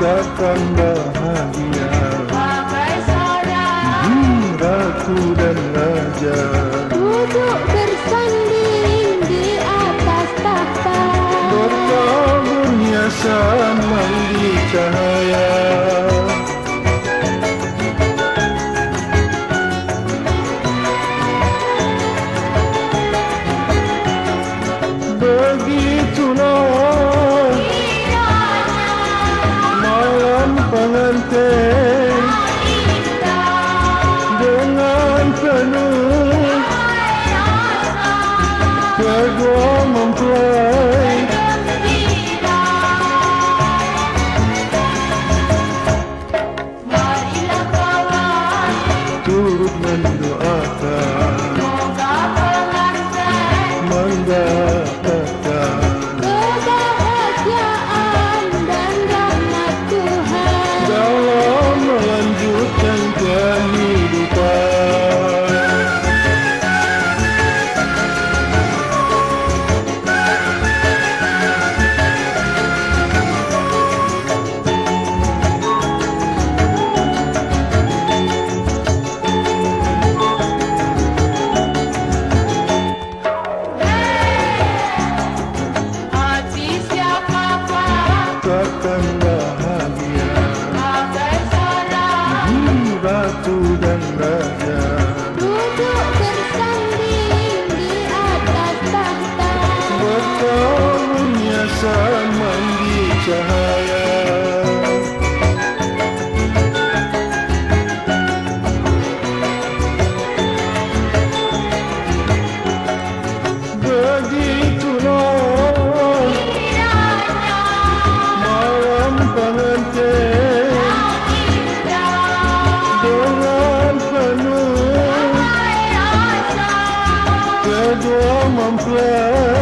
katakan bahagia. Bagai seorang hmm, Ratu dan Raja. Duduk bersanding di atas tahta. Berkau berhiasan mandi cahaya. grow tuda tuda tamam plan